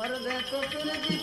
पढ़ंदा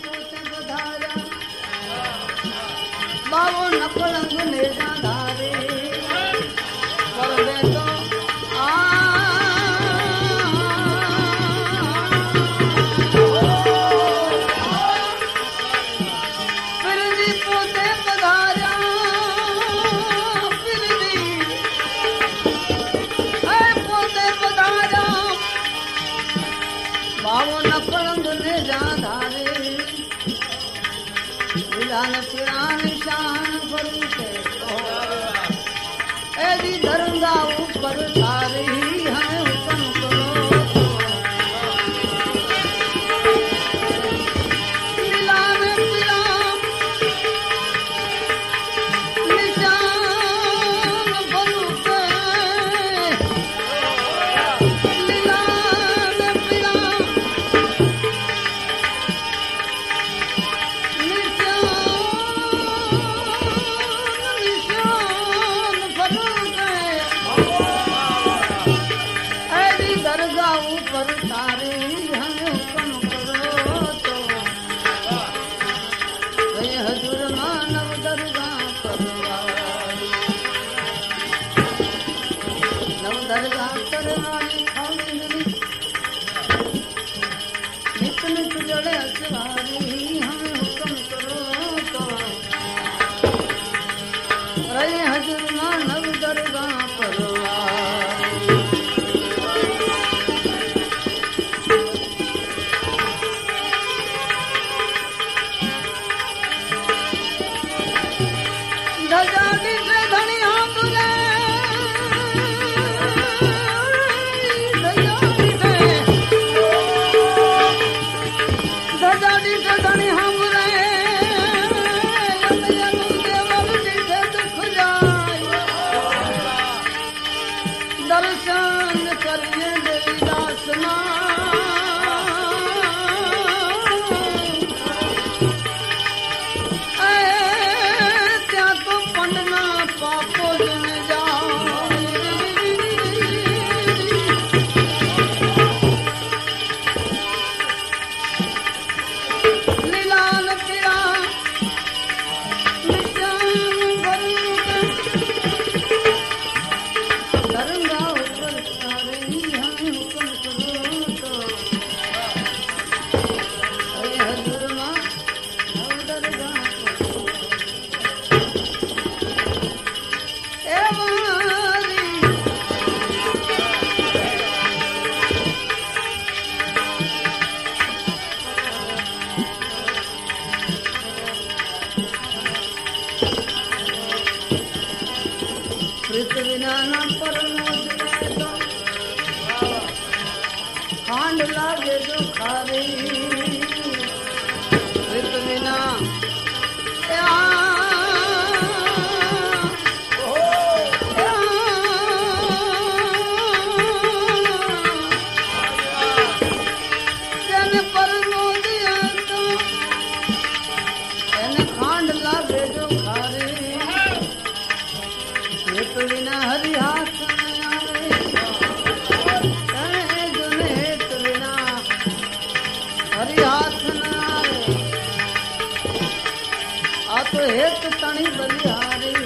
આપ હેત તણી બલિહારી.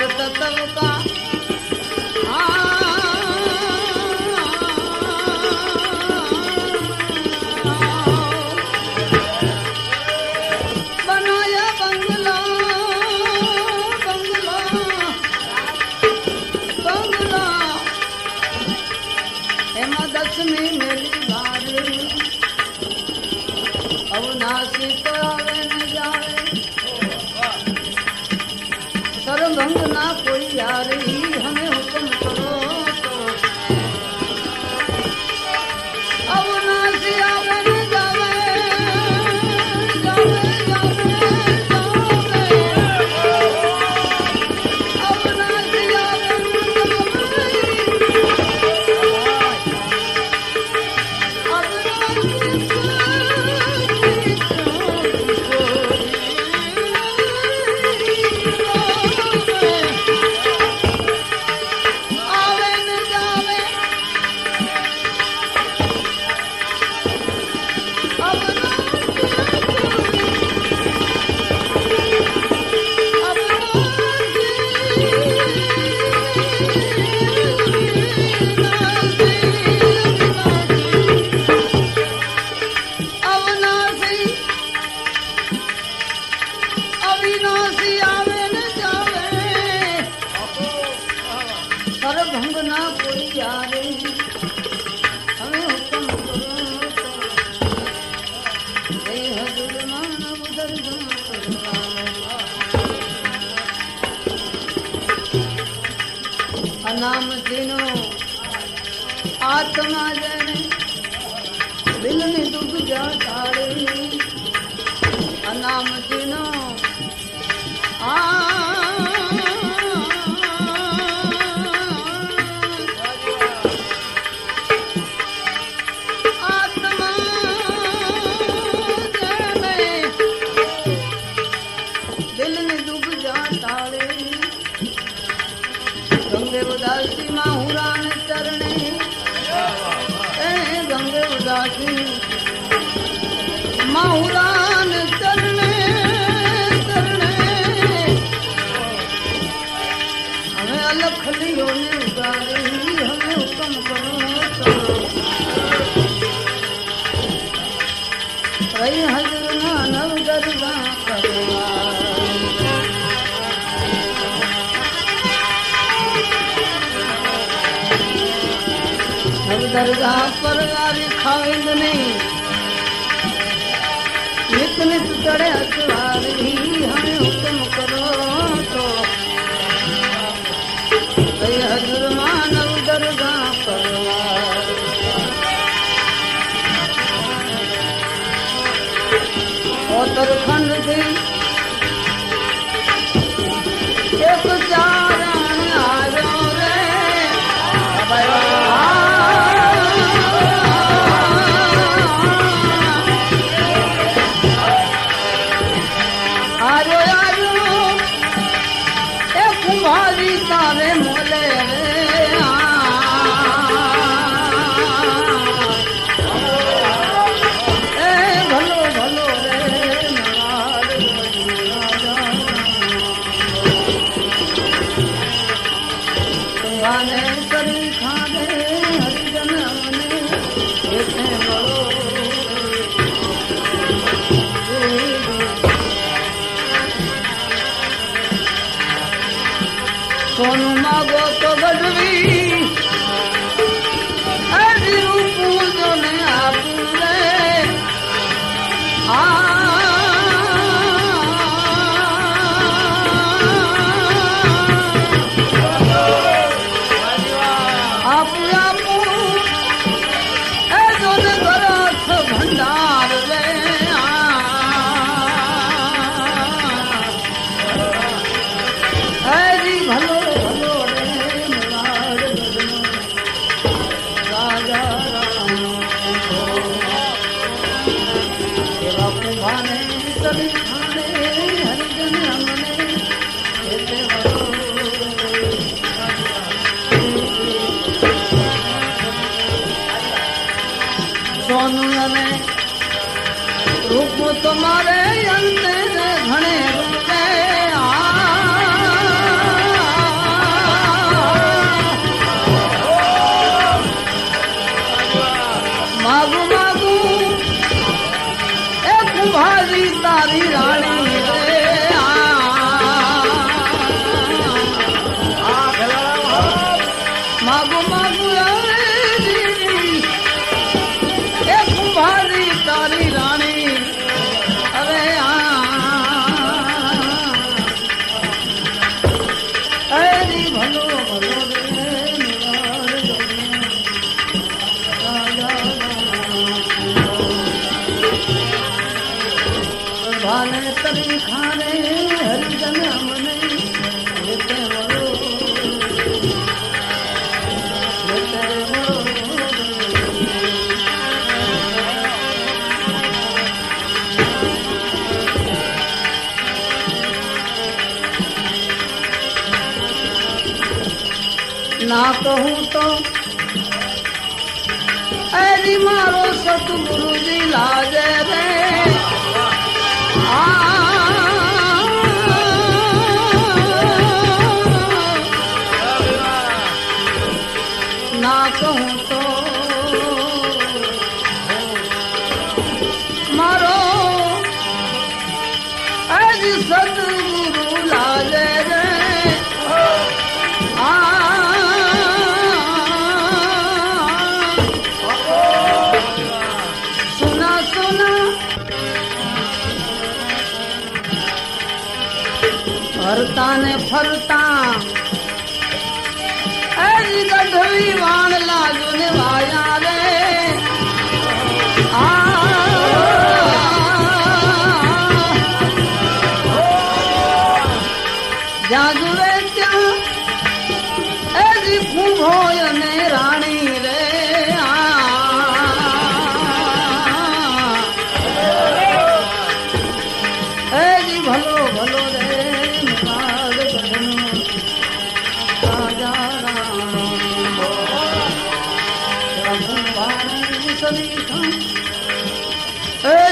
सततम का સંબંધ ના કોઈ યારી Mama மௌலா दरगाह परवारी खाई न। ही हमें हुक्म करो हज़र मानव दरगाह परवार Sfântul Lazare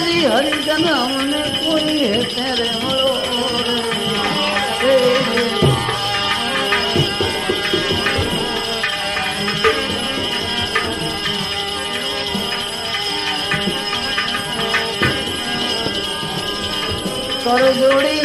હરી હરિજન અમને કોઈ રે. મળો કર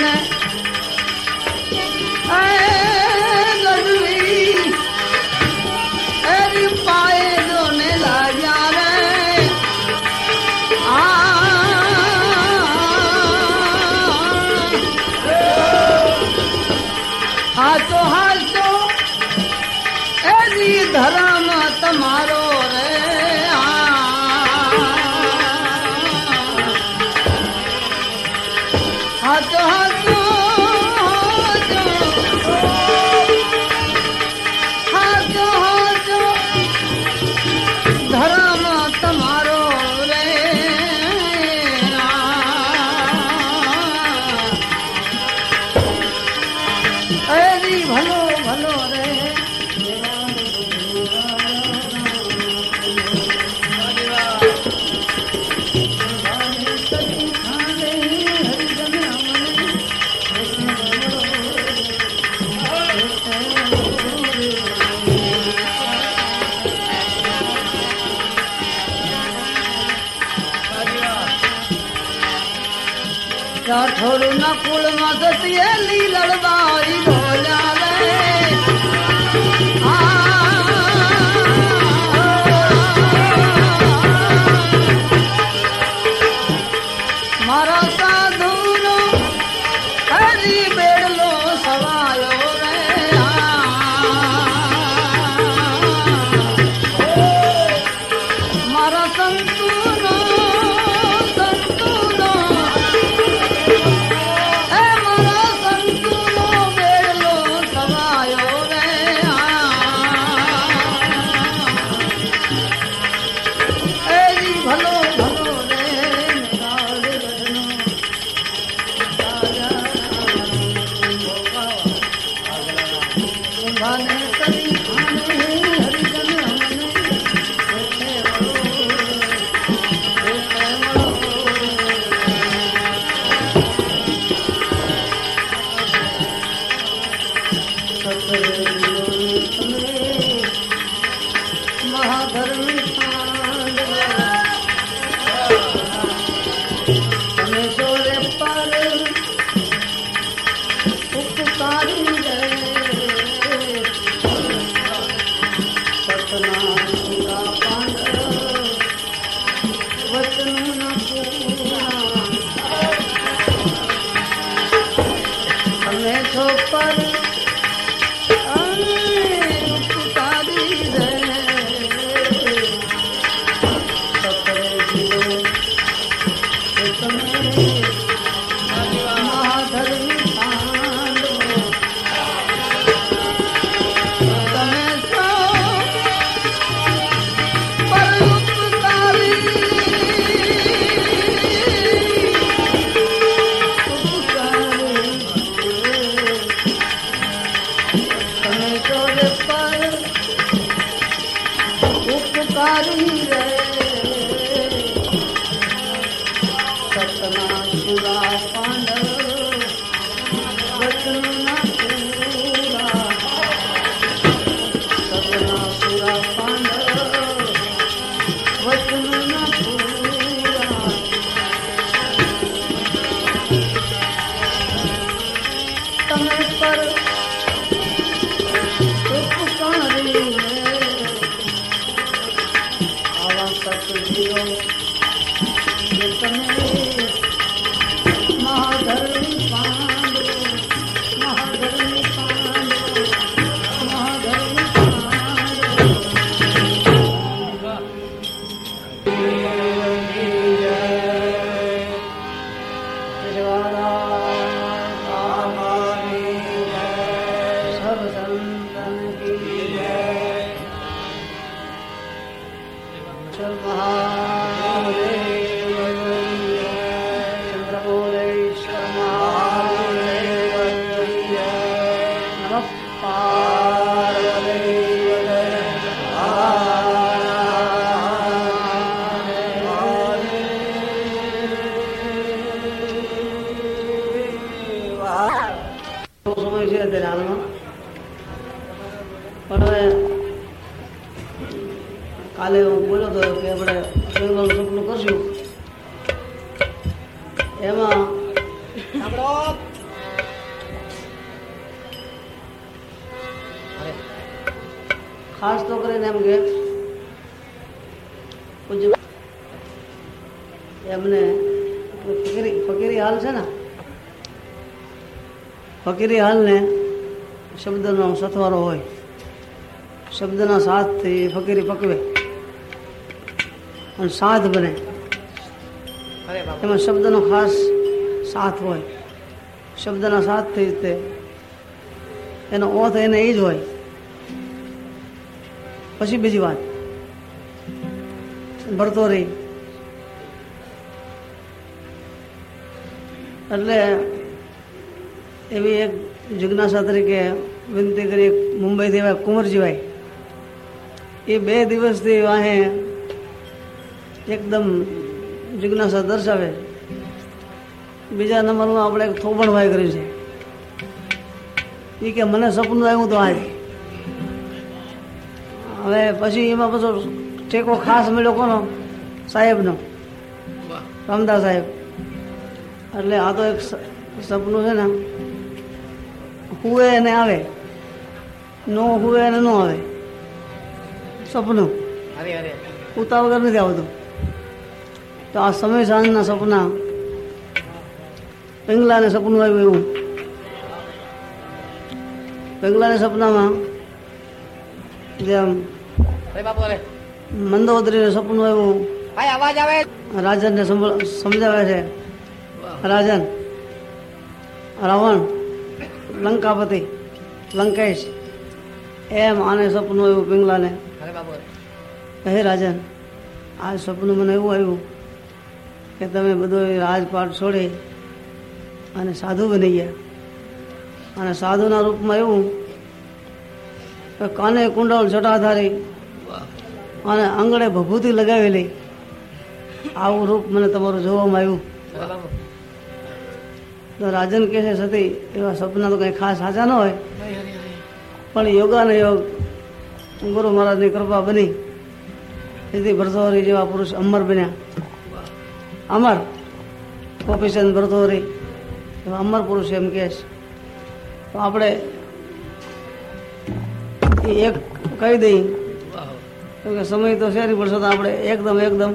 પૂજ્ય એમને ફકીરી ફકીરી હાલ છે ને? ફકીરી હાલને શબ્દનો સથવારો હોય. શબ્દના સાથથી ફકીરી પકવે. અને સાથ બને. એમાં શબ્દનો ખાસ સાથ હોય. શબ્દના સાથથી તે એનો ઓથ એને એ જ હોય. પછી બીજી વાત. ભરતો રહી. એટલે એવી એક જિજ્ઞાસા તરીકે વિનંતી કરી મુંબઈથી એવા કુંવરજીભાઈ. એ બે દિવસથી વાહે એકદમ જિજ્ઞાસા દર્શાવે. બીજા નંબરમાં આપણે એક થોબણભાઈ કર્યું છે. એ કે, મને સપનું આવ્યું તો આજ. હવે પછી એમાં બધો ટેકો ખાસ મળ્યો કોનો સાહેબનો. રામદાસ સાહેબ. એટલે આ તો એક સપનું છે ને હુએ એને આવે. નો હુએ એને ન આવે. સપનું. ઉતા વગર નથી આવતું. તો આ સમય સાંજના સપના પેંગલાને સપનું આવ્યું એવું. પેંગલાને સપનામાં જેમ મંદોદરીને સપનું આવ્યું. અવાજ આવે. રાજનને ને સમજાવે છે. રાજન. રાવણ. લંકાપતિ. લંકેશ. એમ આને સપનું આવ્યું પિંગલાને. અરે હે રાજન આ સપનું મને એવું આવ્યું કે તમે બધો રાજપાટ છોડી અને સાધુ બની ગયા. અને સાધુના રૂપમાં એવું કાને કુંડળ જટાધારી અને આંગળે ભભૂતિ લગાવેલી. આવું રૂપ મને તમારું જોવામાં આવ્યું. તો રાજન કહે છે, સતી, એવા સપના તો કંઈ ખાસ સાચા ન હોય. પણ યોગાને યોગ ગુરુ મહારાજની કૃપા બની. તેથી ભરતોરી જેવા પુરુષ અમર બન્યા. અમર, ગોપીચંદ ભરતોરી એવા અમર પુરુષ એમ કહે છે. તો આપણે એક કહી દઈએ કેમ કે સમય તો શેરી પડશે તો આપણે એકદમ એકદમ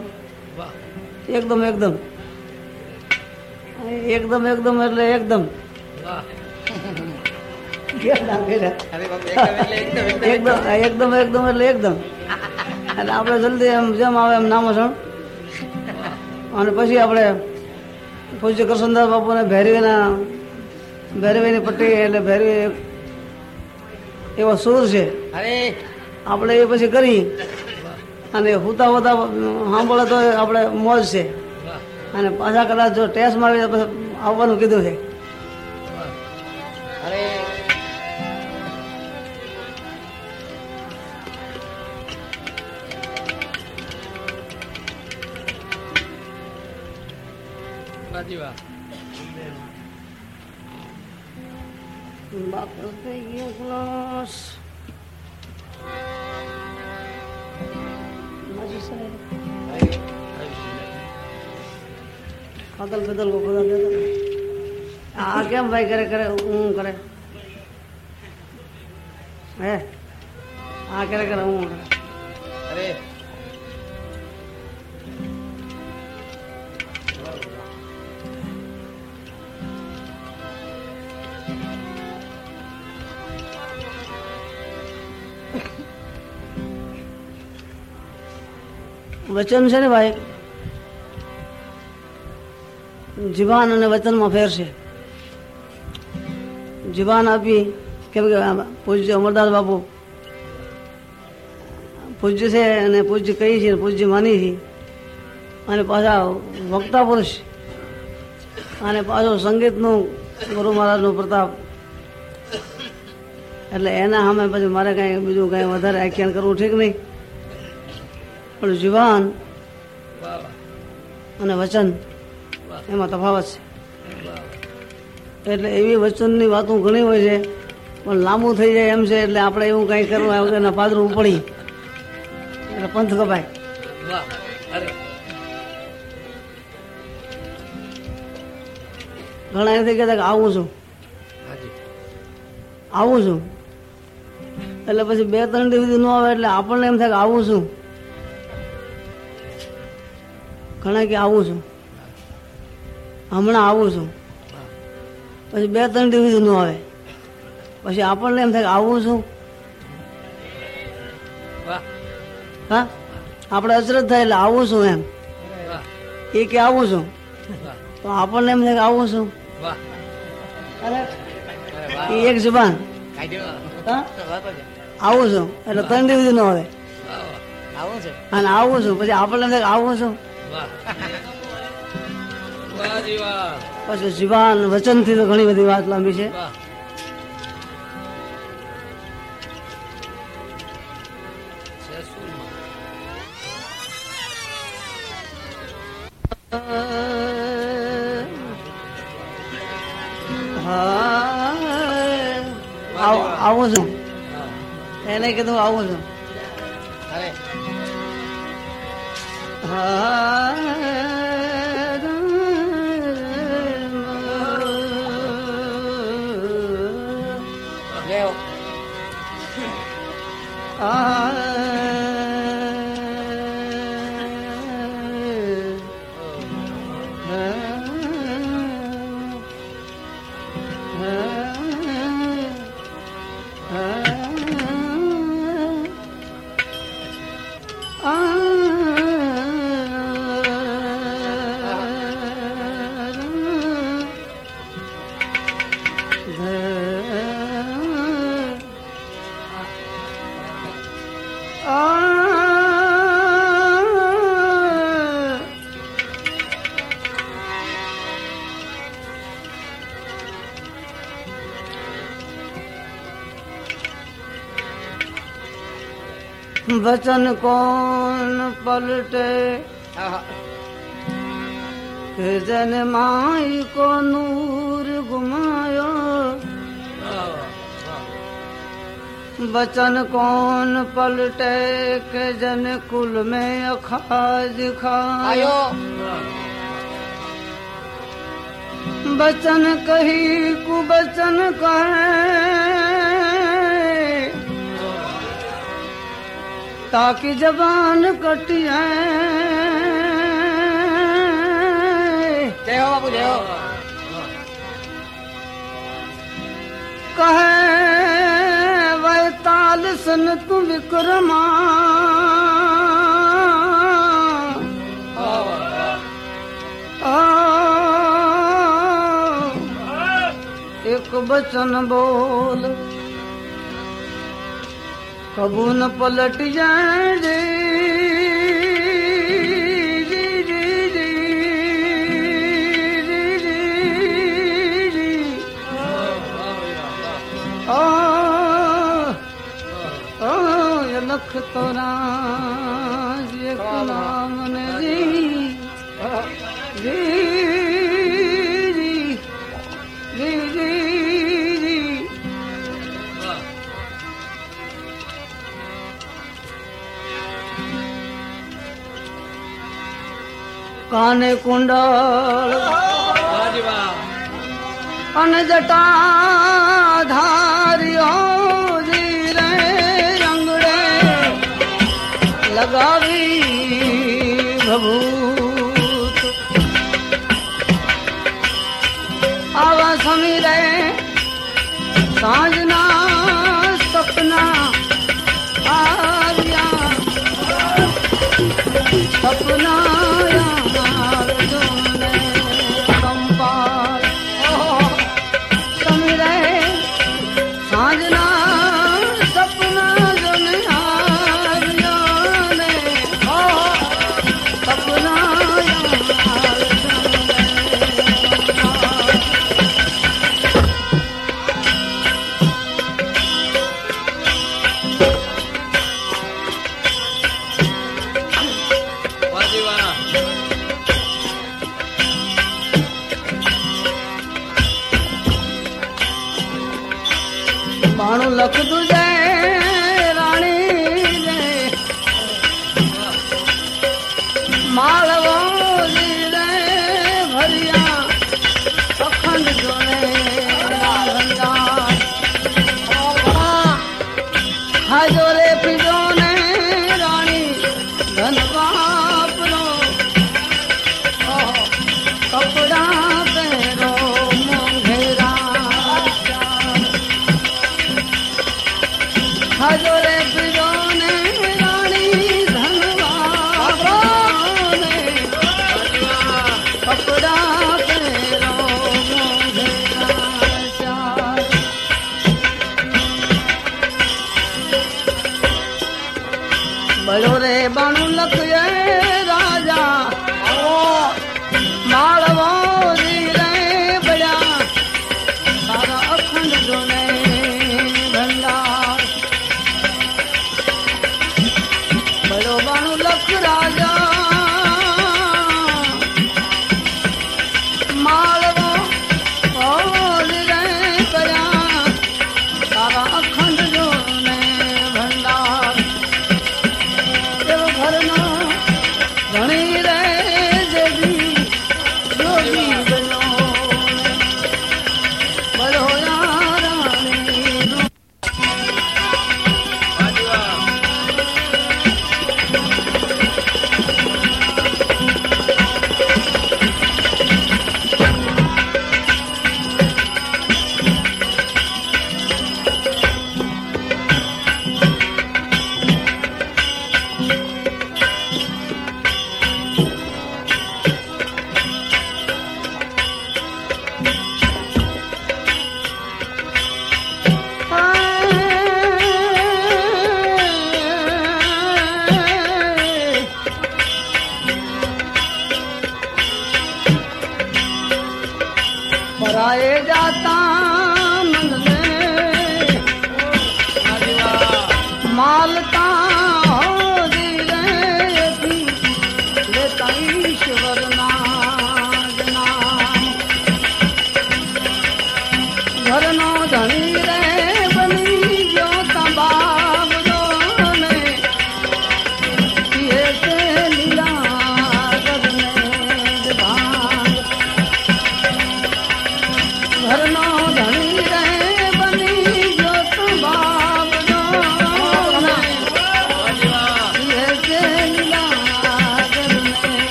એકદમ એકદમ. એકદમ એકદમ એટલે એકદમ. એકદમ એકદમ એટલે એકદમ. એટલે આપણે જલ્દી એમ જેમ આવે એમ નામોસણ અને પછી આપણે પૂજ્ય કરસનદાસ બાપુને ભેરવીના, ભેરવીની પટ્ટી એટલે ભેરવી એવો સૂર છે. અરે આપણે એ પછી કરી. અને હુતા હોતા સાંભળે તો આપણે મોજ છે. અને પાછા કદાચ જો ટેસ્ટ મારી આવવાનું કીધું છે. વચન છે ને ભાઈ? જીવાન અને વચનમાં ફેર છે. જીવાન આપી, કેમ કે પૂજ્ય અમરદાસ બાપુ, પૂજ્ય છે અને પૂજ્ય કહી છે પૂજ્ય માની છે. અને પાછા વક્તા પુરુષ અને પાછો સંગીતનું ગુરુ મહારાજનો પ્રતાપ. એટલે એના સામે પછી મારે કાંઈ બીજું કાંઈ વધારે આખ્યાન કરવું ઠીક નહીં. પણ જીવાન અને વચન એમાં તફાવત છે. એટલે એવી વચનની વાતો ઘણી હોય છે પણ લાંબુ થઈ જાય એમ છે એટલે આપણે એવું કંઈ કરવું આવે એના પાદરું ઉપડી. એટલે પંથ કપાય. ઘણા એમ થઈ કહેતા કે આવું છું. આવું છું. એટલે પછી બે ત્રણ દિવસ ન આવે એટલે આપણને એમ થાય કે આવું છું. ઘણા કે આવું છું. હમણાં આવું છું. પછી બે ત્રણ દિવસ ન આવે. પછી આપણને એમ થાય આવું છું. હા? આપણે અચરજ થાય એટલે આવું છું એમ. એ કે આવું છું. તો આપણને એમ થાય આવું છું. અરે એક જબાન. આવું છું. એટલે ત્રણ દિવસ ન આવે. આવું છું. અને આવું છું. પછી આપણને એમ થાય આવું છું. પછી જીવાન વચનથી તો ઘણી બધી વાત લાંબી છે. આવું છું. એને કીધું આવું છું. અરે वचन कौन पलटे जन माई को नूर घुमायो बचन कौन पलटे के जन कुल में अखाज खायो बचन कही कुबचन कहे ताकि जबान कटी जय हो बाबू जय हो कहे वह ताल सन तू विक्रमा एक बचन बोल કબુ ન પલટ જાણે લખ તો રામ કાને કુંડળ. અને જટા ધાર્યો જી રે રંગડે લગાવી ભભૂત આવા સમીરે સાંજના સપના આવ્યા સપના ماڻهو لک درجائي